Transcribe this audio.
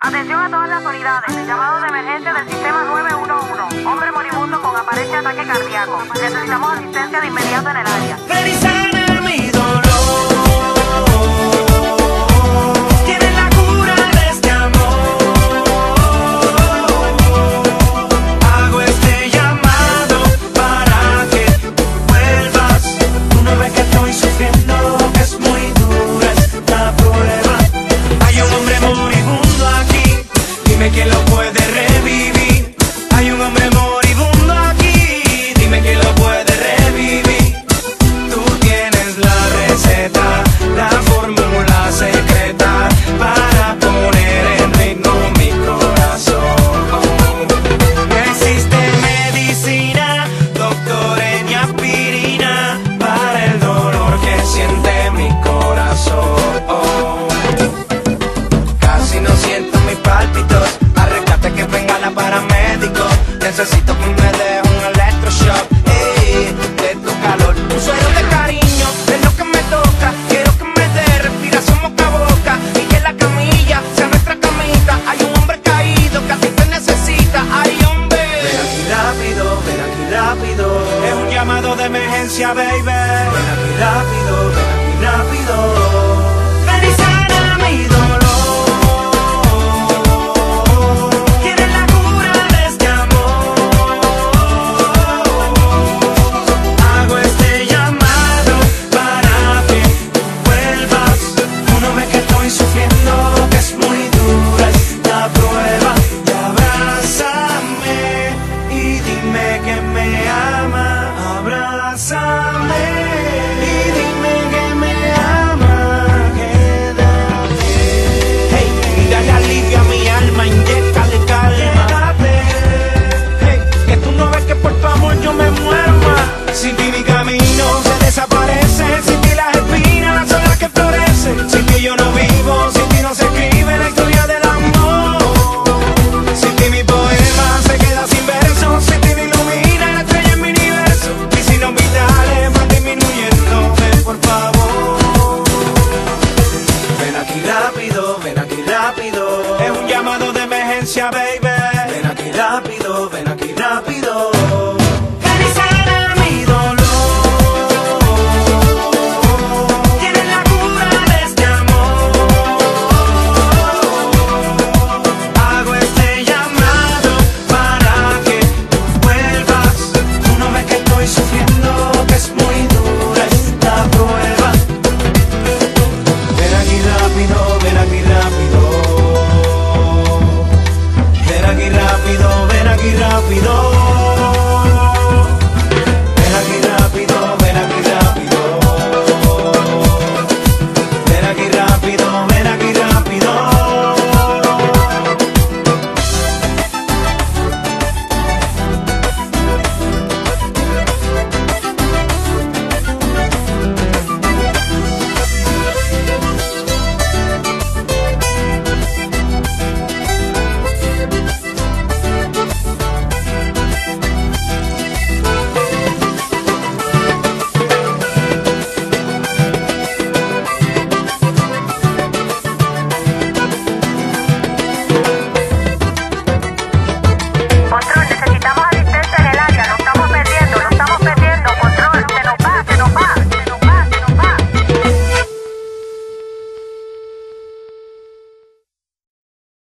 Atención a todas las unidades. Llamado de emergencia del sistema 911. Hombre moribundo con aparente ataque cardíaco. Necesitamos asistencia de inmediato en el área. Necesito que me dé un electroshock. ey, de tu calor. Un suero de cariño es lo que me toca. Quiero que me dé respiración boca a boca. Y que la camilla sea nuestra camita. Hay un hombre caído que a ti te necesita. Hay hombre. Ven aquí rápido, ven aquí rápido. Es un llamado de emergencia, baby. Ven aquí rápido, ven aquí rápido. Camino se desaparece, sin ti las espinas son las que florecen. Sin ti yo no vivo, llamado de emergencia, baby. Ven aquí rápido.